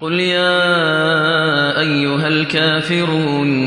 قُلْ يَا أَيُّهَا الْكَافِرُونَ